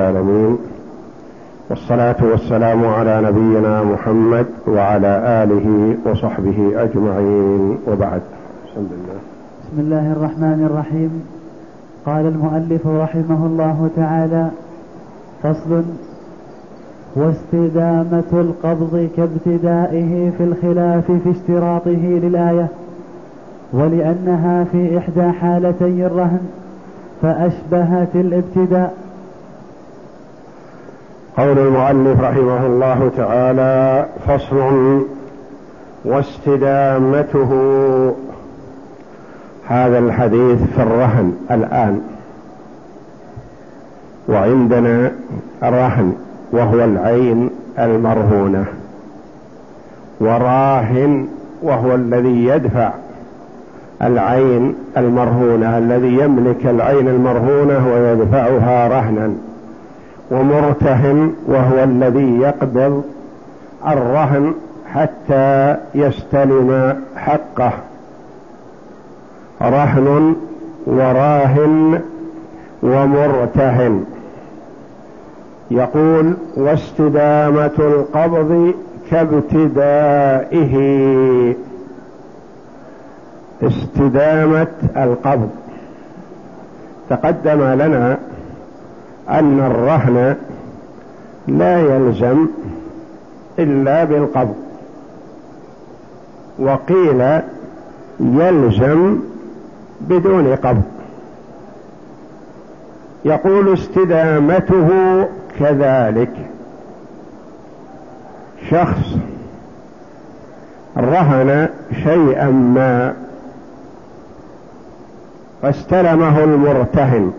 العالمين. والصلاة والسلام على نبينا محمد وعلى آله وصحبه أجمعين. وبعد. بسم الله بسم الله الرحمن الرحيم. قال المؤلف رحمه الله تعالى فصل واستدامة القبض كابتدائه في الخلاف في اشتراطه للآية ولأنها في إحدى حالتي الرهن فأشبهت الابتداء قول المؤلف رحمه الله تعالى فصل واستدامته. هذا الحديث في الرهن الآن. وعندنا الرهن وهو العين المرهونة. وراهن وهو الذي يدفع العين المرهونة الذي يملك العين المرهونة ويدفعها رهنا. ومرتهن وهو الذي يقبض الرهن حتى يستلم حقه. رهن وراهن ومرتهن. يقول واستدامة القبض كابتدائه. استدامة القبض. تقدم لنا أن الرهن لا يلزم إلا بالقبض. وقيل يلزم بدون قبض. يقول استدامته كذلك. شخص رهن شيئا ما فاستلمه المرتهن.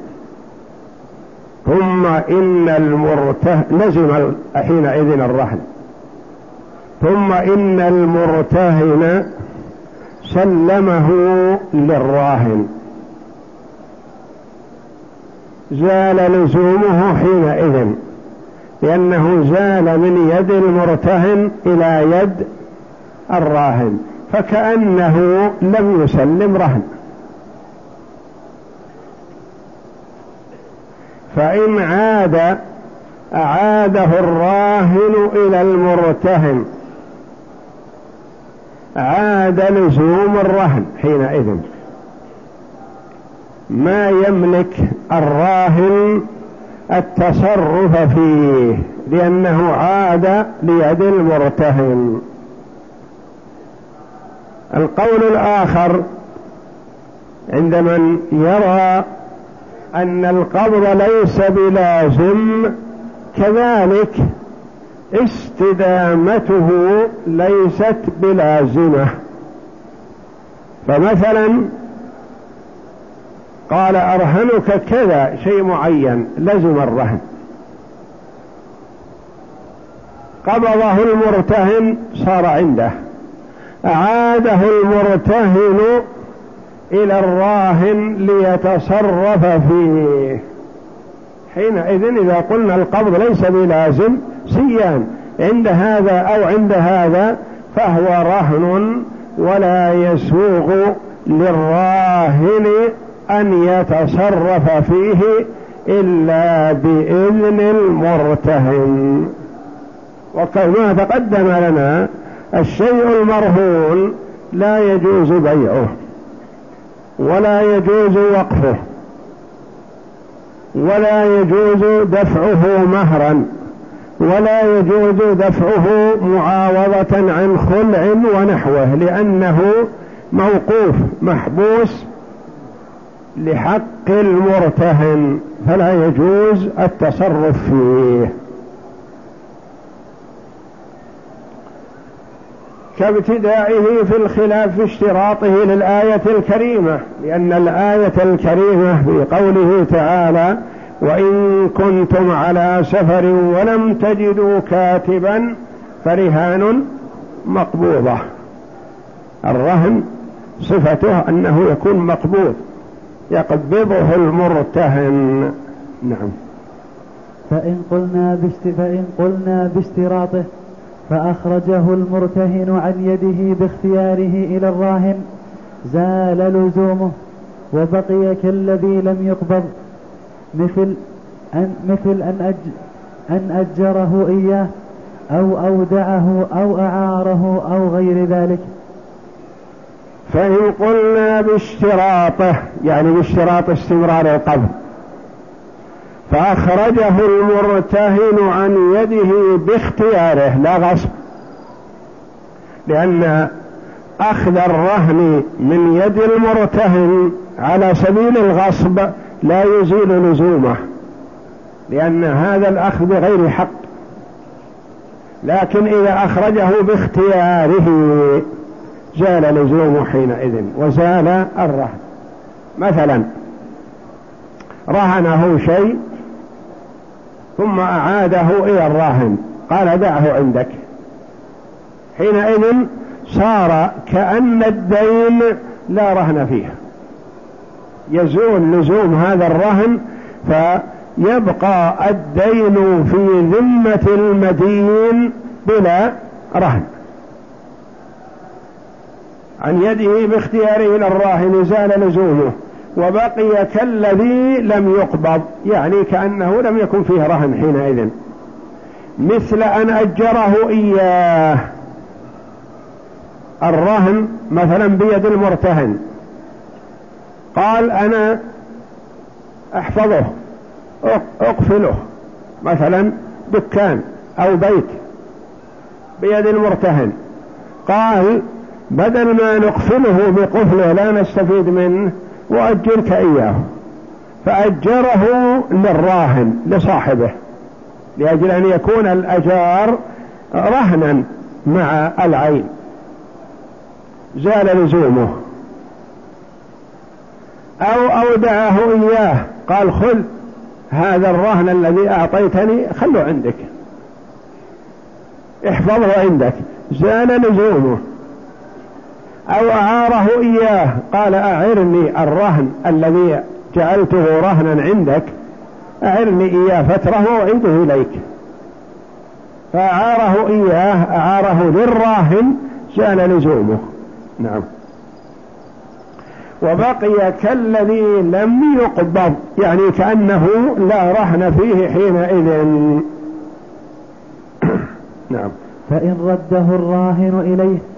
ثم إن المرتهن لزم حينئذ الرهن ثم إن المرتهن سلمه للراهن. زال لزومه حينئذ لأنه زال من يد المرتهن إلى يد الراهن فكأنه لم يسلم رهن. فإن عاد أعاده الراهن إلى المرتهن. عاد لزوم الرهن حينئذ. ما يملك الراهن التصرف فيه لأنه عاد ليد المرتهن. القول الآخر عند من يرى أن القبض ليس بلازم كذلك استدامته ليست بلازمة فمثلا قال أرهنك كذا شيء معين لزم الرهن. قبضه المرتهن صار عنده. أعاده المرتهن إلى الراهن ليتصرف فيه. حينئذ إذا قلنا القبض ليس بلازم سيان عند هذا أو عند هذا فهو رهن ولا يسوغ للراهن أن يتصرف فيه إلا بإذن المرتهن. وكما تقدم لنا الشيء المرهون لا يجوز بيعه. ولا يجوز وقفه. ولا يجوز دفعه مهرا. ولا يجوز دفعه معاوضة عن خلع ونحوه لأنه موقوف محبوس لحق المرتهن. فلا يجوز التصرف فيه. كابتدائه في الخلاف في اشتراطه للآية الكريمة لأن الآية الكريمة في قوله تعالى وإن كنتم على سفر ولم تجدوا كاتبا فرهان مقبوضة. الرهن صفته أنه يكون مقبوض يقبضه المرتهن. نعم. فإن قلنا فإن قلنا باشتراطه فأخرجه المرتهن عن يده باختياره إلى الراهن زال لزومه وبقي كالذي لم يقبض مثل أن مثل أن, أج أن أجره إياه أو أودعه أو أعاره أو غير ذلك. فإن قلنا باشتراطه يعني باشتراط استمرار القبض. فأخرجه المرتهن عن يده باختياره. لا غصب. لأن أخذ الرهن من يد المرتهن على سبيل الغصب لا يزيل لزومه لأن هذا الأخذ بغير حق. لكن إذا أخرجه باختياره زال لزومه حينئذ وزال الرهن. مثلا رهنه شيء ثم أعاده إلى الراهن. قال دعه عندك. حينئذ صار كأن الدين لا رهن فيه. يزول لزوم هذا الرهن فيبقى الدين في ذمة المدين بلا رهن. عن يده باختياره إلى الراهن زال لزومه. وبقي كالذي لم يقبض يعني كأنه لم يكن فيه رهن حينئذ. مثل أن أجره إياه. الرهن مثلا بيد المرتهن. قال أنا أحفظه أقفله. مثلا دكان أو بيت بيد المرتهن. قال بدل ما نقفله بقفله لا نستفيد منه وأجرك إياه. فأجره للراهن لصاحبه لأجل أن يكون الأجار رهنا مع العين. زال لزومه. أو أودعه إياه قال خذ هذا الرهن الذي أعطيتني خله عندك. احفظه عندك. زال لزومه. أو أعاره إياه. قال أعرني الرهن الذي جعلته رهنا عندك. أعرني إياه فترة وأعيده إليك. فأعاره إياه أعاره للراهن زال لزومه. نعم. وبقي كالذي لم يقبض يعني كأنه لا رهن فيه حينئذ. نعم. فإن رده الراهن إليه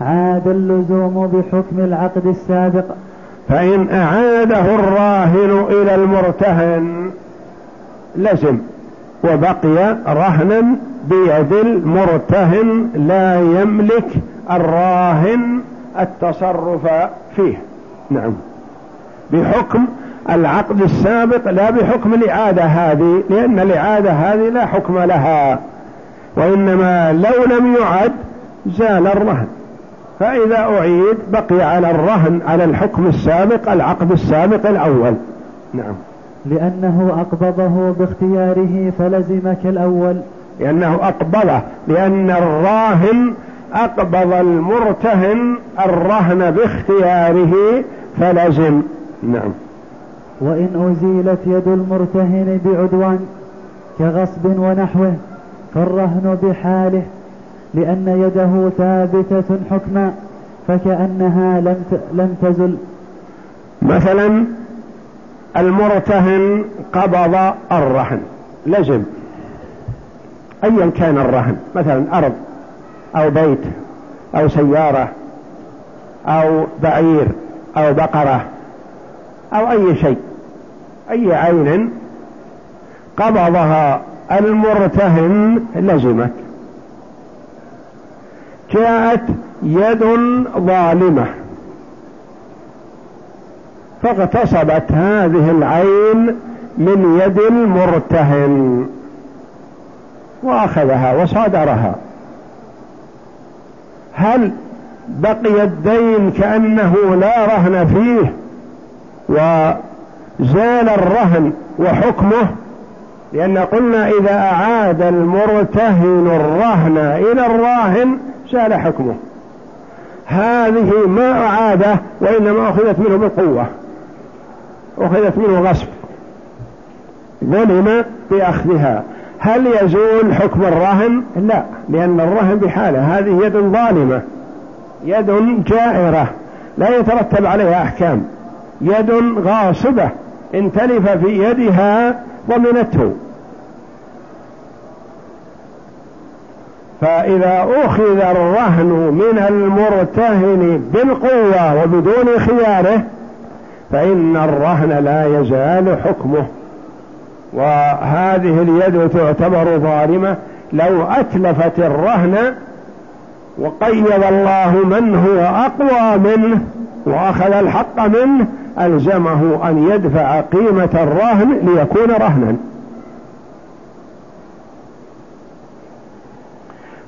عاد اللزوم بحكم العقد السابق. فإن أعاده الراهن إلى المرتهن لزم وبقي رهنا بيد المرتهن لا يملك الراهن التصرف فيه. نعم. بحكم العقد السابق لا بحكم الإعادة هذه لأن الإعادة هذه لا حكم لها وإنما لو لم يعد زال الرهن. فإذا أعيد بقي على الرهن على الحكم السابق العقد السابق الأول. نعم. لأنه أقبضه باختياره فلزم كالأول. لأنه أقبضه لأن الراهن أقبض المرتهن الرهن باختياره فلزم. نعم. وإن أزيلت يد المرتهن بعدوان كغصب ونحوه فالرهن بحاله. لأن يده ثابتة حكما فكأنها لم لم تزل. مثلا المرتهن قبض الرهن لزم أيا كان الرهن مثلا أرض أو بيت أو سيارة أو بعير أو بقرة أو أي شيء أي عين قبضها المرتهن لزمك جاءت يد ظالمة. فاغتصبت هذه العين من يد المرتهن. وأخذها وصادرها. هل بقي الدين كأنه لا رهن فيه؟ وزال الرهن وحكمه؟ لأن قلنا إذا أعاد المرتهن الرهن إلى الراهن زال حكمه. هذه ما أعاده وإنما أخذت منه بالقوة. أخذت منه غصب. ظلم بأخذها. هل يزول حكم الرهن؟ لا لأن الرهن بحاله. هذه يد ظالمة. يد جائرة. لا يترتب عليها أحكام. يد غاصبة. ان تلف في يدها ضمنته فإذا أخذ الرهن من المرتهن بالقوة وبدون خياره فإن الرهن لا يزال حكمه. وهذه اليد تعتبر ظالمة. لو أتلفت الرهن وقيد الله من هو أقوى منه وأخذ الحق منه ألزمه أن يدفع قيمة الرهن ليكون رهنا.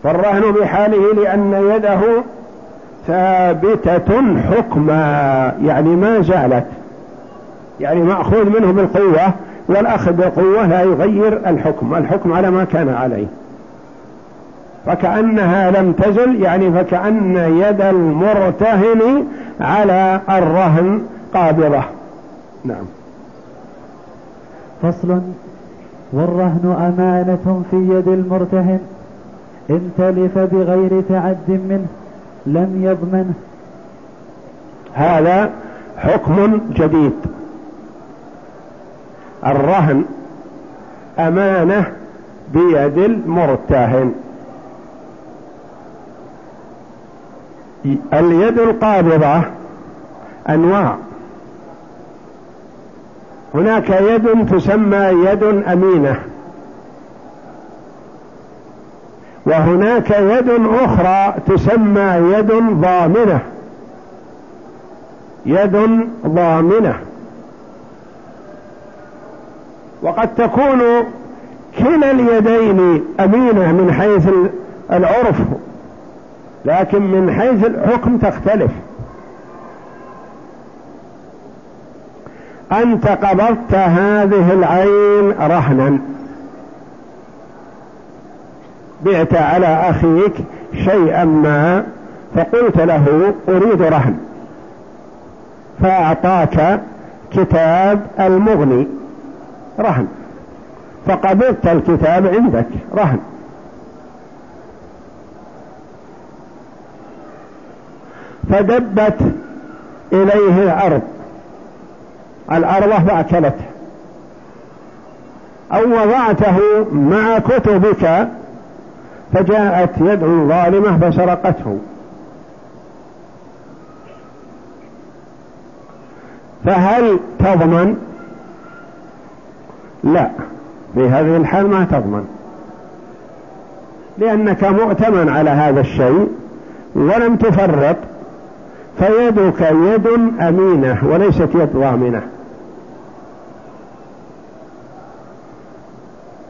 فالرهن بحاله لأن يده ثابتة حكما يعني ما زالت يعني مأخوذ منه بالقوة والأخذ بالقوة لا يغير الحكم الحكم على ما كان عليه. فكأنها لم تزل يعني فكأن يد المرتهن على الرهن قابضة. نعم. فصل. والرهن أمانة في يد المرتهن. إن تلف بغير تعد منه لم يضمنه. هذا حكم جديد. الرهن أمانة بيد المرتهن. اليد القابضة أنواع. هناك يد تسمى يد أمينة. وهناك يد أخرى تسمى يد ضامنة. يد ضامنة. وقد تكون كلا اليدين أمينة من حيث العرف لكن من حيث الحكم تختلف. أنت قبضت هذه العين رهنا. بعت على أخيك شيئا ما فقلت له أريد رهن. فأعطاك كتاب المغني رهن. فقبضت الكتاب عندك رهن. فدبت إليه الأرض. الأرض فأكلته أو وضعته مع كتبك فجاءت يد ظالمة فسرقته. فهل تضمن؟ لا. في هذه الحال ما تضمن. لأنك مؤتمن على هذا الشيء ولم تفرط فيدك يد أمينة وليست يد ضامنة.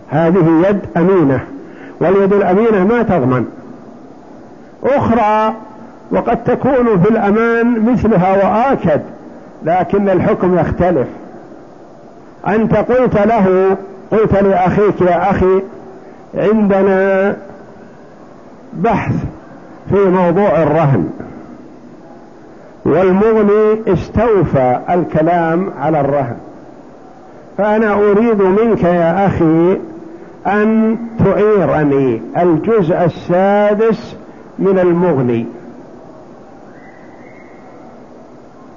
هذه يد أمينة. واليد الأمينة ما تضمن. أخرى وقد تكون في الأمان مثلها وآكد لكن الحكم يختلف. أنت قلت له قلت لأخيك يا أخي عندنا بحث في موضوع الرهن. والمغني استوفى الكلام على الرهن. فأنا أريد منك يا أخي أن تعيرني الجزء السادس من المغني.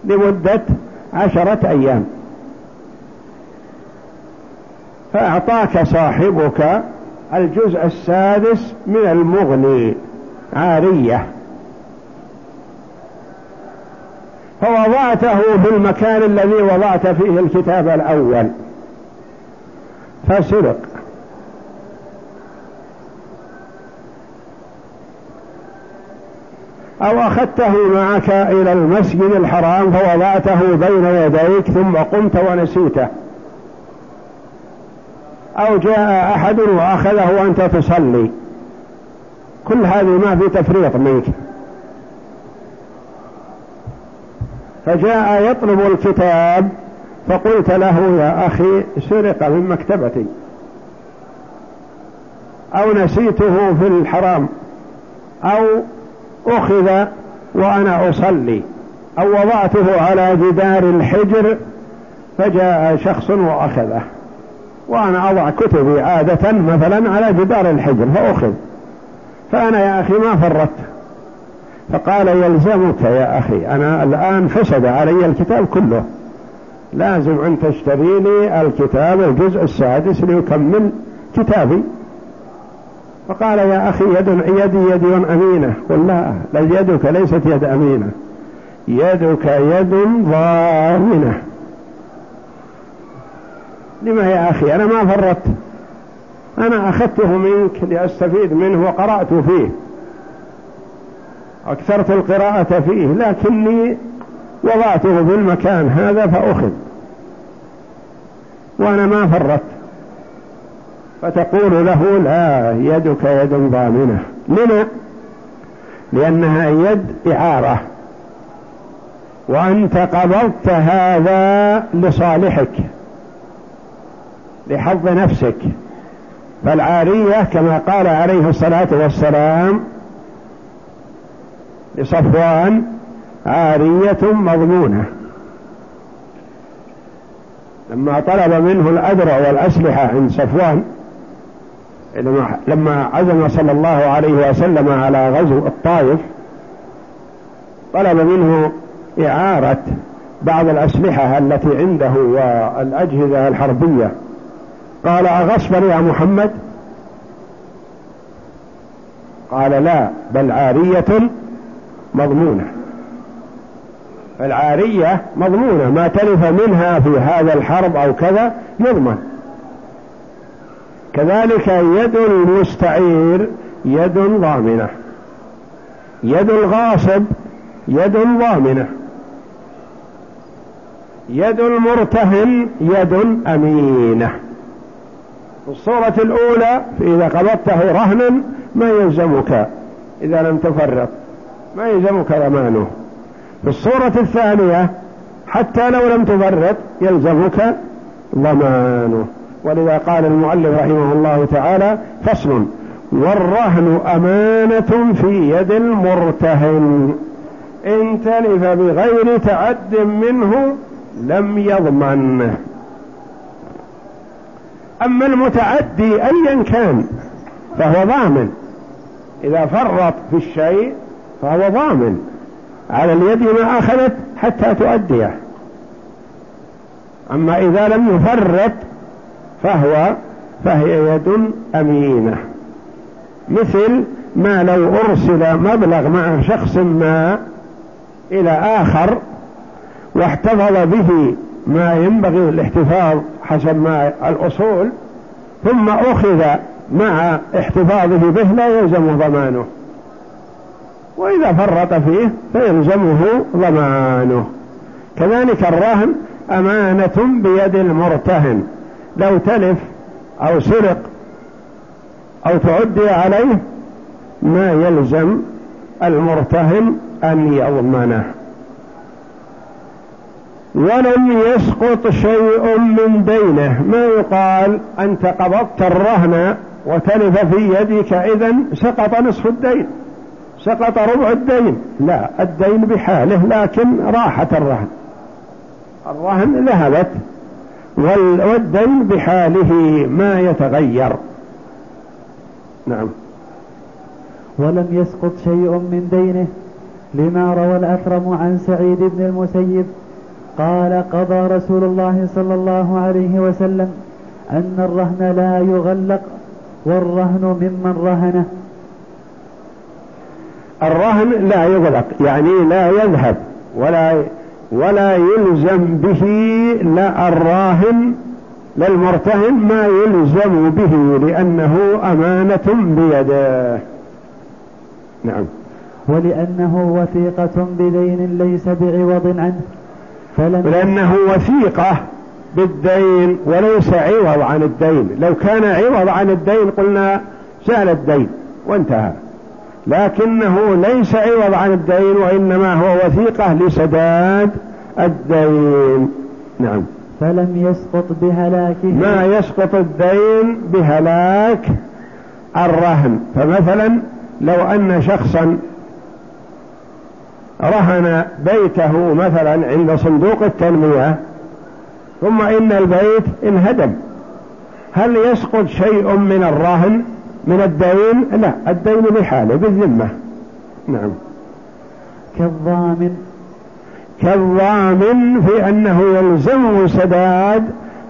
لمدة عشرة أيام. فأعطاك صاحبك الجزء السادس من المغني عارية. فوضعته في المكان الذي وضعت فيه الكتاب الأول. فسرق. أو أخذته معك إلى المسجد الحرام فوضعته بين يديك ثم قمت ونسيته. أو جاء أحد وأخذه وأنت تصلي. كل هذه ما في تفريط منك. فجاء يطلب الكتاب فقلت له يا أخي سرق من مكتبتي. أو نسيته في الحرام. أو أخذ وأنا أصلي. أو وضعته على جدار الحجر فجاء شخص وأخذه. وأنا أضع كتبي عادة مثلا على جدار الحجر فأخذ. فأنا يا أخي ما فرطت. فقال يلزمك يا أخي أنا الآن فسد علي الكتاب كله. لازم أن تشتري لي الكتاب الجزء السادس ليكمل كتابي. فقال يا أخي يد يدي يد أمينة قل لا يدك ليست يد أمينة. يدك يد ضامنة. لما يا أخي؟ أنا ما فرطت. أنا أخذته منك لأستفيد منه وقرأت فيه. أكثرت القراءة فيه لكني وضعته في المكان هذا فأخذ. وأنا ما فرطت. فتقول له لا يدك يد ضامنة لما؟ لأنها يد إعارة. وأنت قبضت هذا لصالحك لحظ نفسك. فالعارية كما قال عليه الصلاة والسلام لصفوان عارية مضمونة لما طلب منه الأدرع والأسلحة عند صفوان لما عزم صلى الله عليه وسلم على غزو الطائف طلب منه إعارة بعض الأسلحة التي عنده والأجهزة الحربية. قال أغصبا يا محمد؟ قال لا بل عارية مضمونة. العارية مضمونة ما تلف منها في هذا الحرب أو كذا يضمن. كذلك يد المستعير يد ضامنة. يد الغاصب يد ضامنة. يد المرتهن يد أمينة. في الصورة الأولى إذا قبضته رهنا ما يلزمك إذا لم تفرط ما يلزمك ضمانه في الصورة الثانية حتى لو لم تفرط يلزمك ضمانه. ولذا قال المؤلف رحمه الله تعالى فصل والرهن أمانة في يد المرتهن. إن تلف بغير تعد منه لم يضمن. أما المتعدي أيا كان فهو ضامن. إذا فرط في الشيء فهو ضامن. على اليد ما أخذت حتى تؤديه. أما إذا لم يفرط فهو فهي يد أمينة. مثل ما لو أرسل مبلغ مع شخص ما إلى آخر واحتفظ به ما ينبغي الاحتفاظ حسب ما الأصول ثم أخذ مع احتفاظه به لا يلزم ضمانه. وإذا فرط فيه فيلزمه ضمانه. كذلك الرهن أمانة بيد المرتهن. لو تلف أو سرق أو تعدي عليه ما يلزم المرتهن أن يضمنه. ولم يسقط شيء من دينه. ما يقال أنت قبضت الرهن وتلف في يدك إذا سقط نصف الدين سقط ربع الدين. لا الدين بحاله لكن راحت الرهن. الرهن ذهبت والدين بحاله ما يتغير. نعم. ولم يسقط شيء من دينه لما روى الأكرم عن سعيد بن المسيب قال قضى رسول الله صلى الله عليه وسلم أن الرهن لا يغلق والرهن ممن رهنه. الرهن لا يغلق يعني لا يذهب ولا ولا يلزم به لا الراهن للمرتهن ما يلزم به لأنه أمانة بيده. نعم. ولأنه وثيقة بدين ليس بعوض عنه. فلم لأنه وثيقة بالدين وليس عوض عن الدين. لو كان عوض عن الدين قلنا زال الدين وانتهى. لكنه ليس عوض عن الدين وإنما هو وثيقة لسداد الدين. نعم. فلم يسقط بهلاكه. ما يسقط الدين بهلاك الرهن. فمثلا لو أن شخصا رهن بيته مثلا عند صندوق التنمية ثم إن البيت انهدم هل يسقط شيء من الرهن؟ من الدين؟ لا الدين بحاله بالذمة. نعم. كالضامن. كالضامن في أنه يلزم سداد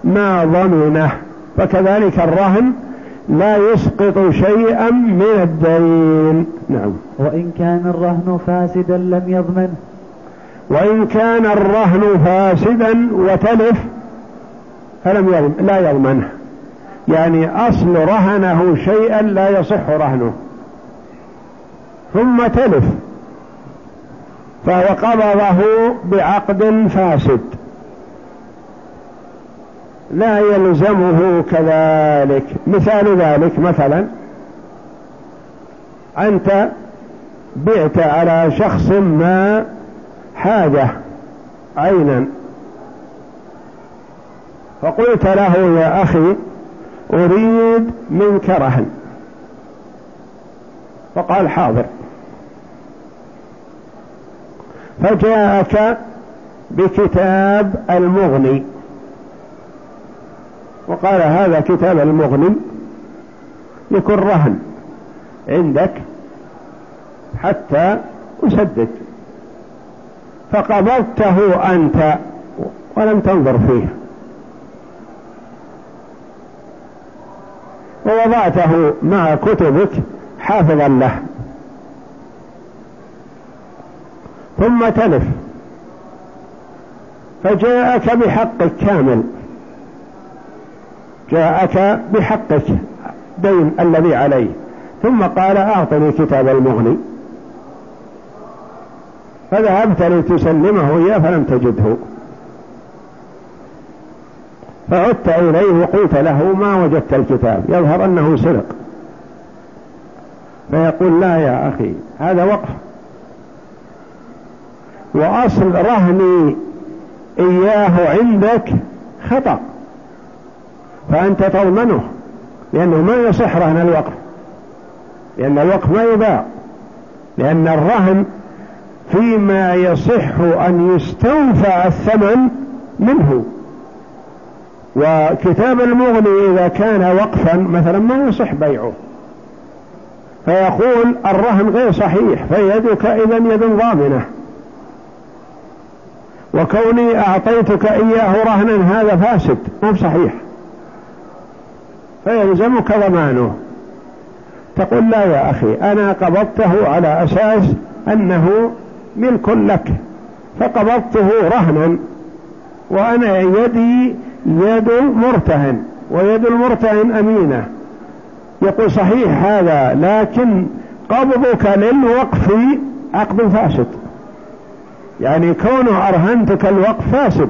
ما ضمنه فكذلك الرهن لا يسقط شيئا من الدين. نعم. وإن كان الرهن فاسدا لم يضمنه وإن كان الرهن فاسدا وتلف فلم يضمن لا يضمنه. يعني أصل رهنه شيئا لا يصح رهنه. ثم تلف. فهو قبضه بعقد فاسد. لا يلزمه كذلك. مثال ذلك مثلا. أنت بعت على شخص ما حاجة عينا. فقلت له يا أخي أريد منك رهن. فقال حاضر. فجاءك بكتاب المغني. وقال هذا كتاب المغني يكون رهن عندك حتى أسدد. فقبضته أنت ولم تنظر فيه. ووضعته مع كتبك حافظا له. ثم تلف. فجاءك بحقك كامل. جاءك بحقك دين الذي عليه. ثم قال أعطني كتاب المغني. فذهبت لتسلمه إياه فلم تجده. فعدت إليه وقلت له ما وجدت الكتاب؟ يظهر أنه سرق. فيقول لا يا أخي هذا وقف. وأصل رهني إياه عندك خطأ. فأنت تضمنه لأنه ما يصح رهن الوقف. لأن الوقف ما يباع. لأن الرهن فيما يصح أن يستوفى الثمن منه. وكتاب المغني إذا كان وقفا مثلا ما يصح بيعه. فيقول الرهن غير صحيح فيدك إذا يد ضامنة. وكوني أعطيتك إياه رهنا هذا فاسد مو صحيح فيلزمك ضمانه. تقول لا يا أخي أنا قبضته على أساس أنه ملك لك فقبضته رهنا وأنا يدي يد مرتهن ويد المرتهن أمينة. يقول صحيح هذا لكن قبضك للوقف عقد فاسد. يعني كونه أرهنتك الوقف فاسد.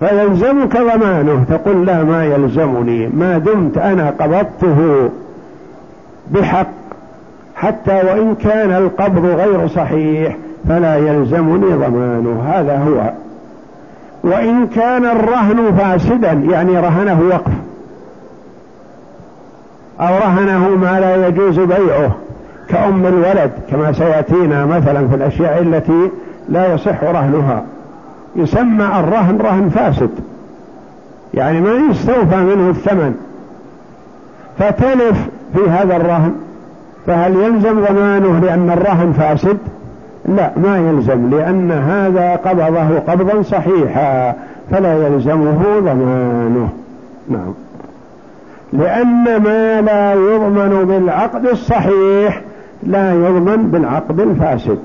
فيلزمك ضمانه. تقول لا ما يلزمني. ما دمت أنا قبضته بحق. حتى وإن كان القبض غير صحيح فلا يلزمني ضمانه. هذا هو. وإن كان الرهن فاسدا يعني رهنه وقف. أو رهنه ما لا يجوز بيعه كأم الولد كما سيأتينا مثلا في الأشياء التي لا يصح رهنها. يسمى الرهن رهن فاسد. يعني ما يستوفى منه الثمن. فتلف في هذا الرهن. فهل يلزم ضمانه لأن الرهن فاسد؟ لا ما يلزم لأن هذا قبضه قبضا صحيحا فلا يلزمه ضمانه. نعم. لأن ما لا يضمن بالعقد الصحيح لا يضمن بالعقد الفاسد.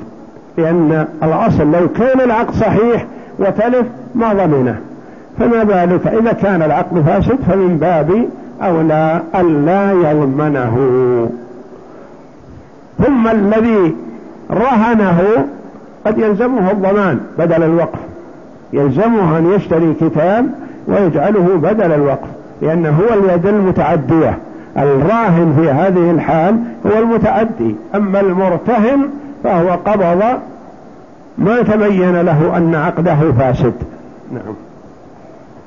لأن الأصل لو كان العقد صحيح وتلف ما ضمنه. فما بالك؟ إذا كان العقد فاسد فمن باب أولى ألا يضمنه. ثم الذي رهنه قد يلزمه الضمان بدل الوقف. يلزمه أن يشتري كتاب ويجعله بدل الوقف لأنه هو اليد المتعدية. الراهن في هذه الحال هو المتعدي. أما المرتهن فهو قبض ما تبين له أن عقده فاسد. نعم.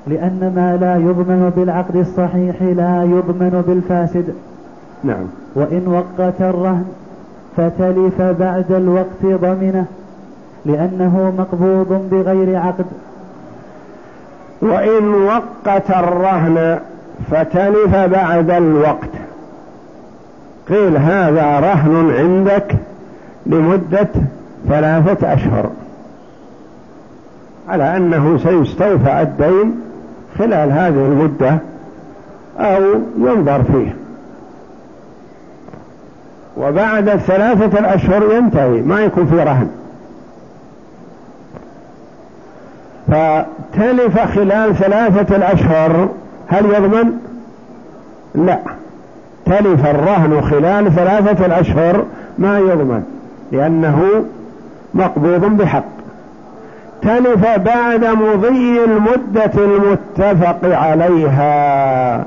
لأن ما لا يضمن بالعقد الصحيح لا يضمن بالفاسد. نعم. وإن وقت الرهن فتلف بعد الوقت ضمنه لأنه مقبوض بغير عقد. وإن وقت الرهن فتلف بعد الوقت. قيل هذا رهن عندك لمدة ثلاثة أشهر على أنه سيستوفى الدين خلال هذه المدة أو ينظر فيه. وبعد الثلاثة الأشهر ينتهي ما يكون في رهن. فتلف خلال ثلاثة الأشهر هل يضمن؟ لا. تلف الرهن خلال ثلاثة الأشهر ما يضمن لأنه مقبوض بحق. تلف بعد مضي المدة المتفق عليها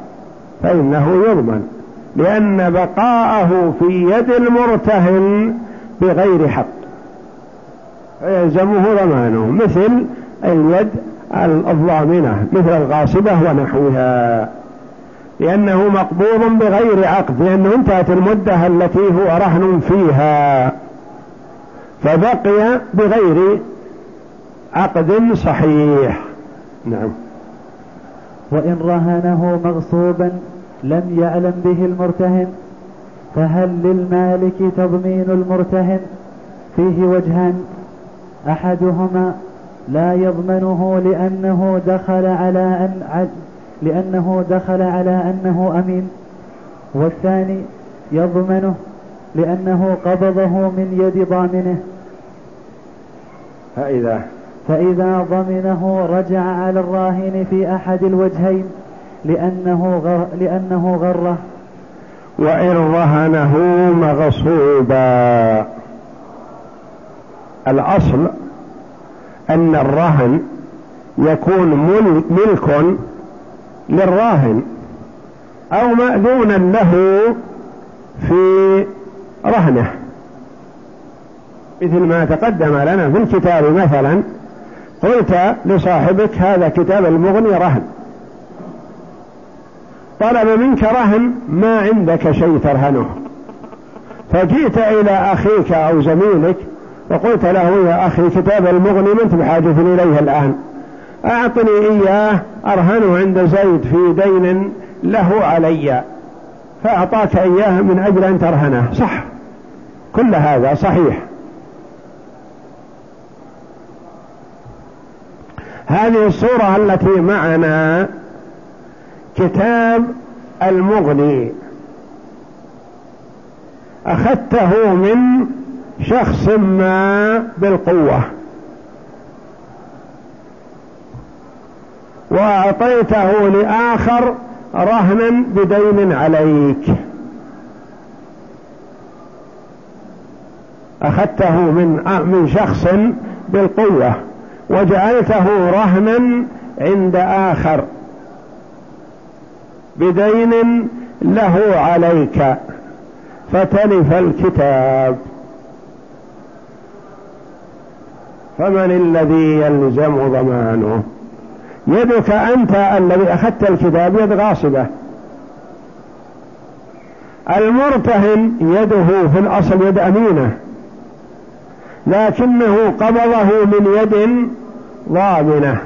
فإنه يضمن. لأن بقاءه في يد المرتهن بغير حق. فيلزمه ضمانه مثل اليد الضامنة مثل الغاصبة ونحوها. لأنه مقبوض بغير عقد لأنه انتهت المدة التي هو رهن فيها. فبقي بغير عقد صحيح. نعم. وإن رهنه مغصوبا لم يعلم به المرتهن فهل للمالك تضمين المرتهن؟ فيه وجهان أحدهما لا يضمنه لأنه دخل على أن لأنه دخل على أنه أمين والثاني يضمنه لأنه قبضه من يد ضامنه. فإذا؟ فإذا ضمنه رجع على الراهن في أحد الوجهين. لأنه غر لأنه غره. وإن رهنه مغصوبا. الأصل أن الرهن يكون ملك للراهن أو مأذونا له في رهنه. مثل ما تقدم لنا في الكتاب مثلا قلت لصاحبك هذا كتاب المغني رهن. طلب منك رهن ما عندك شيء ترهنه. فجئت إلى أخيك أو زميلك وقلت له يا أخي كتاب المغني أنت بحاجة إليه الآن. أعطني إياه أرهنه عند زيد في دين له علي. فأعطاك إياه من أجل أن ترهنه. صح. كل هذا صحيح. هذه الصورة التي معنا كتاب المغني. أخذته من شخص ما بالقوة. وأعطيته لآخر رهنا بدين عليك. أخذته من من شخص بالقوة. وجعلته رهنا عند آخر بدين له عليك. فتلف الكتاب. فمن الذي يلزم ضمانه؟ يدك أنت الذي أخذت الكتاب يد غاصبة. المرتهن يده في الأصل يد أمينة. لكنه قبضه من يد ضامنة.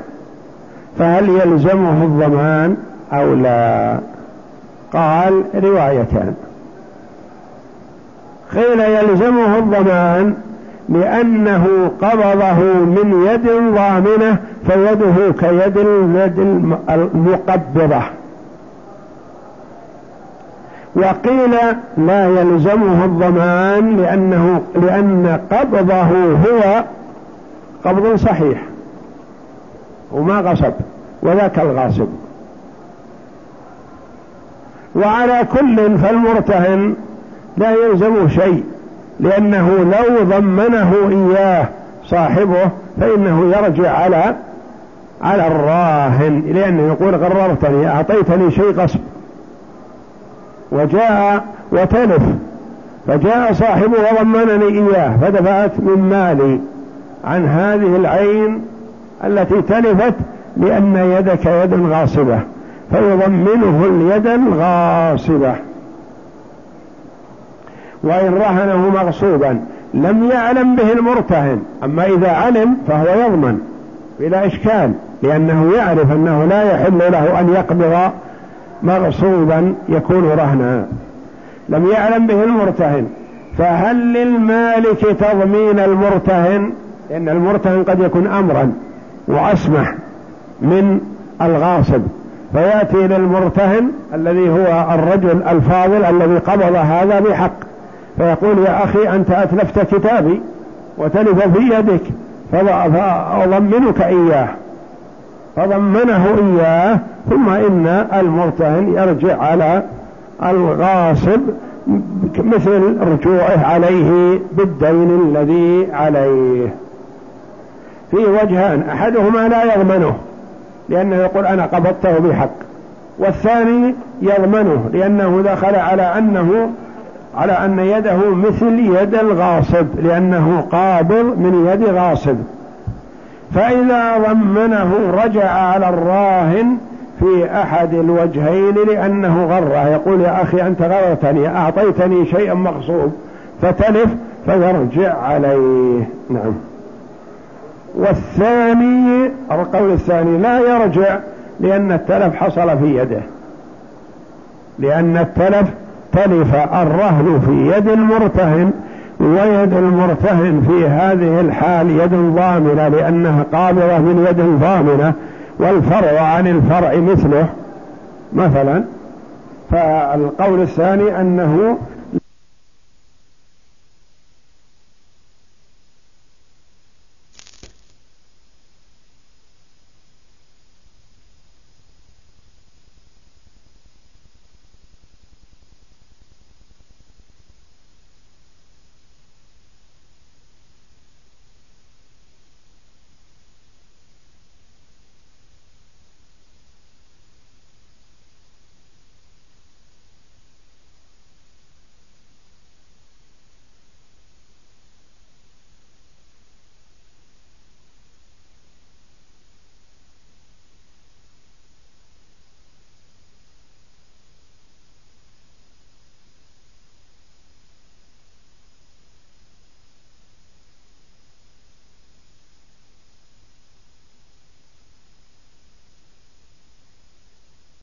فهل يلزمه الضمان؟ أو لا؟ قال روايتان. قيل يلزمه الضمان لأنه قبضه من يد ضامنة فيده كيد اليد المقبضة. وقيل لا يلزمه الضمان لأنه لأن قبضه هو قبض صحيح. وما غصب وذاك الغاصب. وعلى كل فالمرتهن لا يلزمه شيء لأنه لو ضمنه إياه صاحبه فإنه يرجع على على الراهن لأنه يقول غررتني أعطيتني شيء غصب. وجاء وتلف فجاء صاحبه وضمنني إياه فدفعت من مالي عن هذه العين التي تلفت لأن يدك يد غاصبة. فيضمنه اليد الغاصبة. وإن رهنه مغصوبا لم يعلم به المرتهن. أما إذا علم فهو يضمن بلا إشكال لأنه يعرف أنه لا يحل له أن يقبض مغصوبا يكون رهنا. لم يعلم به المرتهن فهل للمالك تضمين المرتهن؟ لأن المرتهن قد يكون أمرا وأسمح من الغاصب. فيأتي للمرتهن الذي هو الرجل الفاضل الذي قبض هذا بحق. فيقول يا أخي أنت أتلفت كتابي وتلف في يدك فأضمنك إياه. فضمنه إياه ثم إن المرتهن يرجع على الغاصب مثل رجوعه عليه بالدين الذي عليه. في وجهان أحدهما لا يضمنه. لأنه يقول أنا قبضته بحق والثاني يضمنه لأنه دخل على أنه على أن يده مثل يد الغاصب لأنه قابض من يد غاصب. فإذا ضمنه رجع على الراهن في أحد الوجهين لأنه غره يقول يا أخي أنت غرتني أعطيتني شيئا مغصوب فتلف فيرجع عليه. نعم. والثاني القول الثاني لا يرجع لأن التلف حصل في يده. لأن التلف تلف الرهن في يد المرتهن ويد المرتهن في هذه الحال يد ضامنة لأنها قابضة من يد ضامنة والفرع عن الفرع مثله. مثلا فالقول الثاني أنه